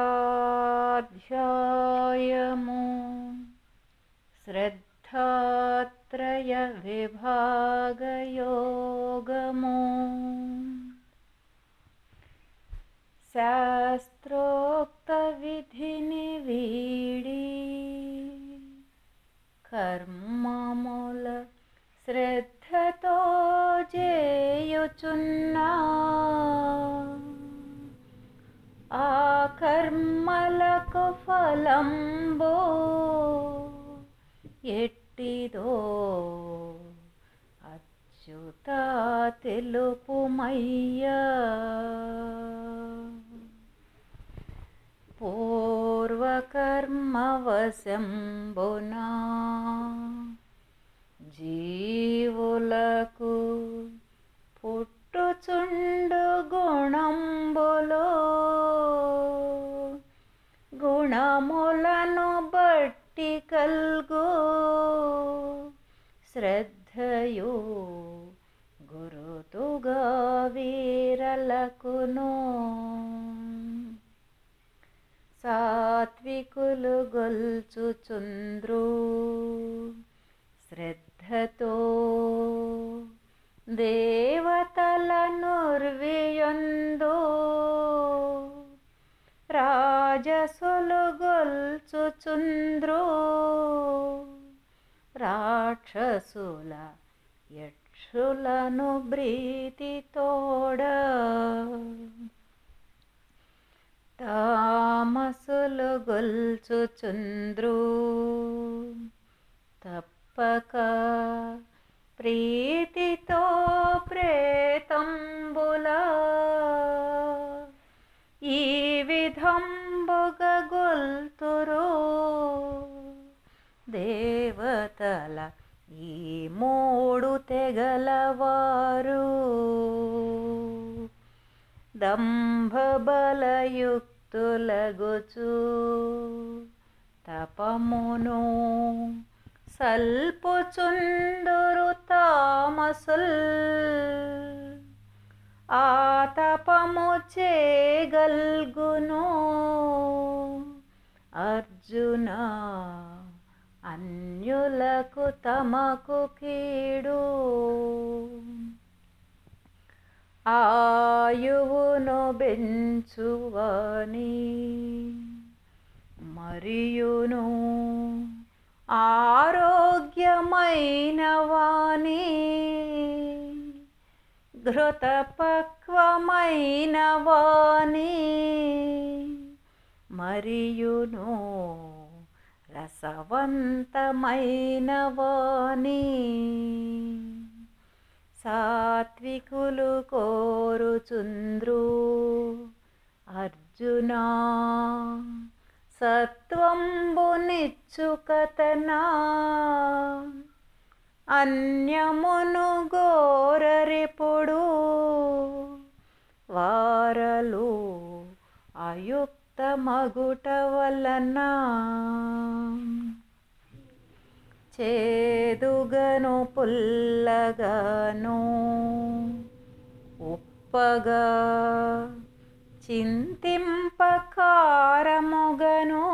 अष्टाध्यायमु श्रद्धात्रयविभागयोगमु। शास्त्रोक्तविधिनिवीडी। कर्ममुल श्रद्धतो जेयुचुन्ना। కర్మలకు ఎట్టిదో అచ్యుత తెలుపుమయ్యా. పూర్వకర్మవశంబునా జీవులకు పుట్టుచుండు గుణంబులో గుణములను బట్టి కల్గు. శ్రద్ధయో గురుతుగా వీరలకును. సాత్వికులు గొల్చుచుంద్రు శ్రద్ధతో. దేవతల నుర్వియందో రాజసులు గొల్చుచుంద్రు రాక్షసుల యక్షులను బ్రీతి తోడ తామసులు గొల్చుచుంద్రు తప్పక ప్రీతితో ప్రేతంబుల. ఈ విధంబుగ దేవతల ఈ మూడు తెగలవారు. దంభబలయుక్తులగుచు తపమును సల్పుచుందురు తామసుల్. ఆ తపము చేగల్గును అర్జున అన్యులకు తమకు కీడు. ఆయువును బెంచువని మరియును ఆరోగ్యమైన వాణి. ఘృతపక్వమైన వాణి. మరియును. రసవంతమైన వాణి సాత్వికులు కోరుచుంద్రు అర్జునా. సత్వంబు నిచ్చుకతనా అన్యమును గోరరిపుడు వారలు అయుక్ మగుట వలన చేదుగను పుల్లగాను ఉప్పగా చింతింపకారముగను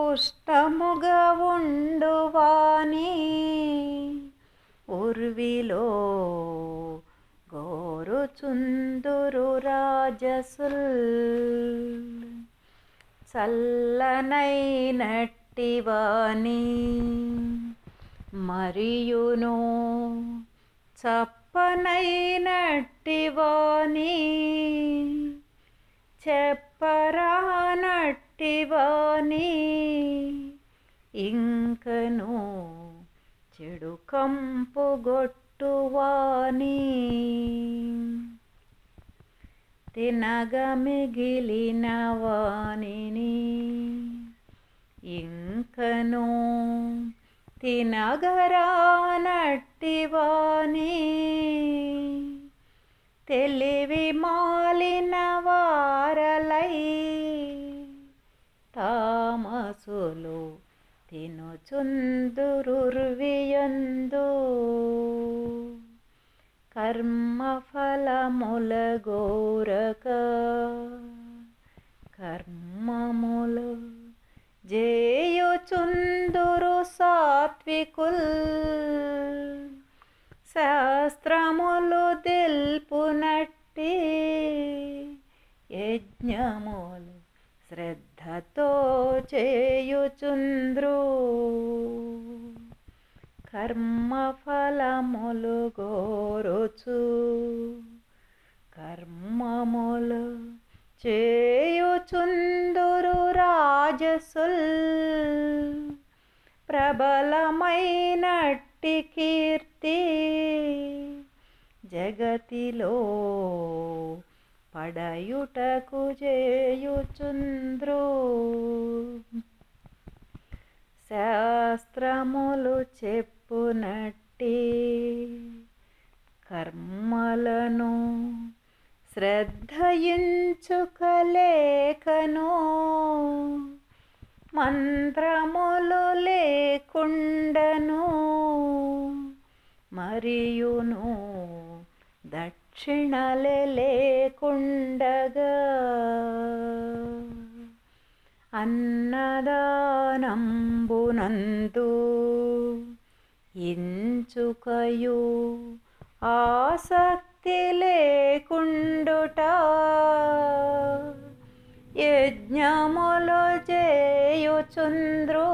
ఉష్టముగా ఉండువాని ఉర్విలో గోరుచుందురు రాజసుల్. చల్లనైనట్టివాని మరియును. చప్పనైనట్టివాని చెప్పరానట్టివాని ఇంకను చెడు కంపుగొట్టువాని తినగ మిగిలిన వాణిని ఇంకను తినగరానట్టివాని తెలివి మాలిన వారలై తామసులు తినుచుందురుర్వియందు. కర్మఫలముల గోరక కర్మములు జేయుచుందురు సాత్వికుల్. శాస్త్రములు దిల్పునట్టి యజ్ఞములు శ్రద్ధతో చేయుచుంద్రు. కర్మఫలములు గోరుచు కర్మములు చేయుచుందురు రాజసుల్. ప్రబలమైనట్టి కీర్తి జగతిలో పడయుటకు చేయుచుంద్రు. శాస్త్రములు చెప్పునట్టి కర్మలను శ్రద్ధయించుకలేకను. మంత్రములు లేకుండను. మరియును దక్షిణలే లేకుండగా. అన్నదానంబునందు ఇంచుకయు ఆసక్తి లేకుండుట. యజ్ఞములు చేయుచుంద్రో.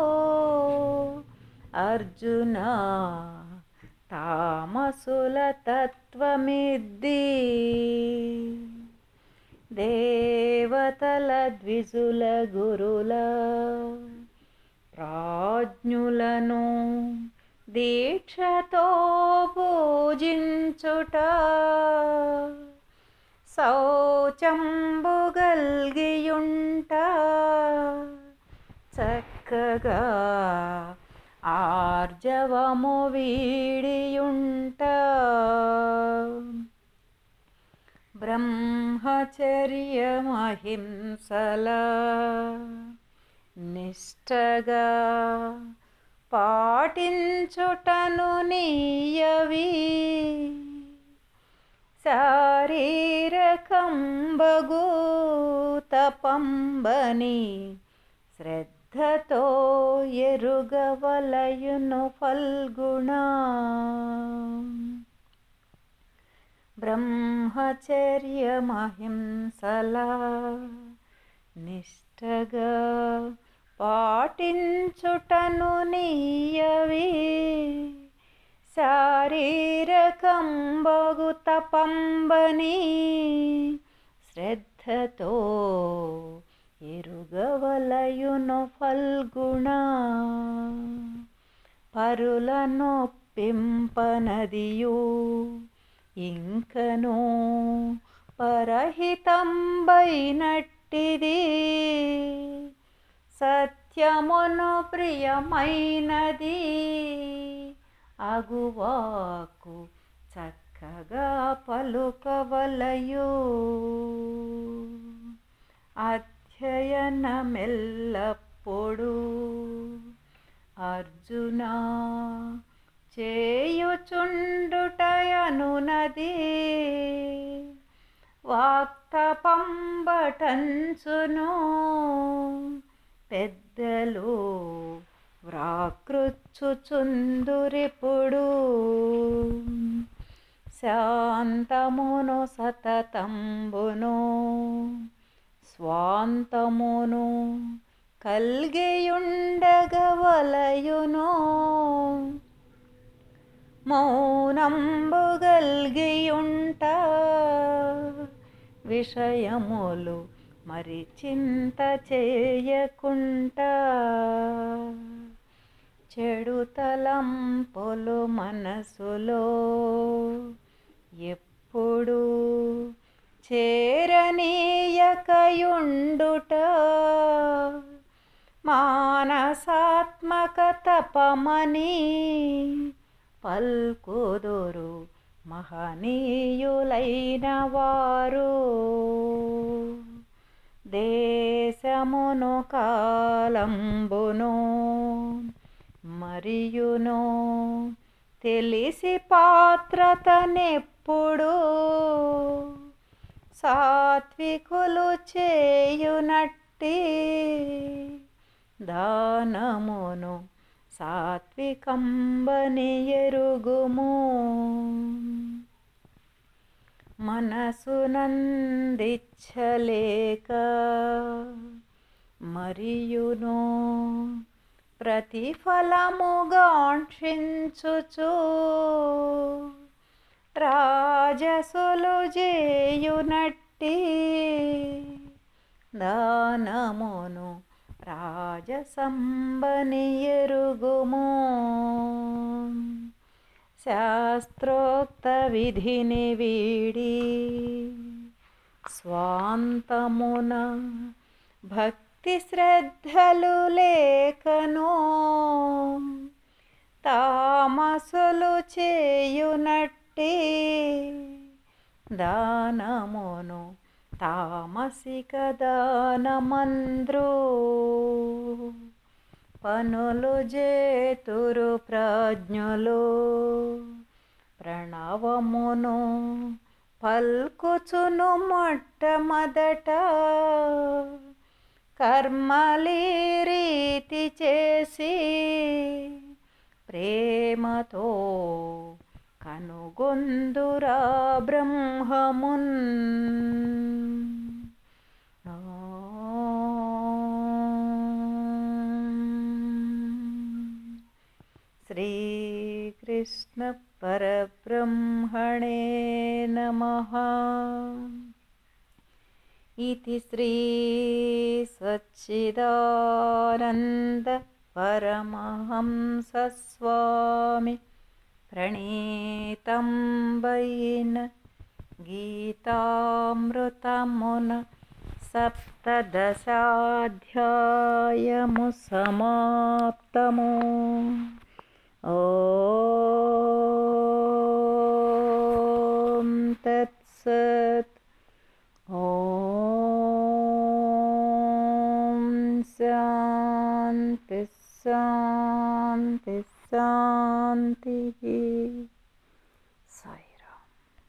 అర్జున తామసుల తత్వమిద్ది. దేవతల ద్విజుల గురుల ప్రాజ్ఞులను దీక్షతో పూజించుట శౌచంబుగల్గియుంట. చక్కగా ఆర్జవము వీడియుంట. బ్రహ్మచర్యమహింసల నిష్టగా పాటించుటను నీయవి. శారీరకంబగు తపంబని శ్రద్ధతో ఎరుగవలయును ఫల్గుణ. బ్రహ్మచర్యమహింసలా నిష్టగా పాటించుటను నీయవి. శారీరకంబగు తపంబని శ్రద్ధతో ఎరుగవలయును ఫల్గుణ. పరుల నొప్పింపనదియు ఇంకను పరహితంబైనట్టిది. సత్యమును ప్రియమైనది. అగువాకు చక్కగా పలుకవలయు. అధ్యయనమెల్లప్పుడు అర్జున చేయుచుండుటయనునది. వాక్తపంబటంచును పెద్దలు వ్రాకృచ్చుచుందురిపుడు శాంతమును సతతంబును స్వాంతమును కల్గియుండగవలయును. మౌనంబుగల్గియుంట విషయములు మరి చింత చేయకుంటా. చెడుతలం పొలు మనసులో ఎప్పుడు చేరనీయకయుండుట. మానసాత్మక తపమని పల్కుదురు మహనీయులైన వారు. దేశమును కాలంబును మరియును తెలిసి పాత్రతనెప్పుడు సాత్వికులు చేయునట్టి దానమును సాత్వికంబని ఎరుగుము. మనసునందిచ్చలేక మరియును ప్రతిఫలముగాంక్షించుచు రాజసులు చేయునట్టి దానమును రాజసంబని ఎరుగుము. శాస్త్రోక్త విధిని వీడి స్వాంతమున భక్తి శ్రద్ధలు లేకను తామసులు చేయునట్టి దానమును తామసిక దానమంద్రు పనులు జేతురు ప్రాజ్ఞులు. ప్రణవమును పల్కుచును మొట్టమొదట. కర్మలి రీతి చేసి ప్రేమతో కనుగొందురా బ్రహ్మమున్. कृष्णपरब्रह्मणे नमः। इति श्री प्रणीतं वैन् गीतामृतमुन सप्तदशाध्यायमुसमाप्तमो। ओ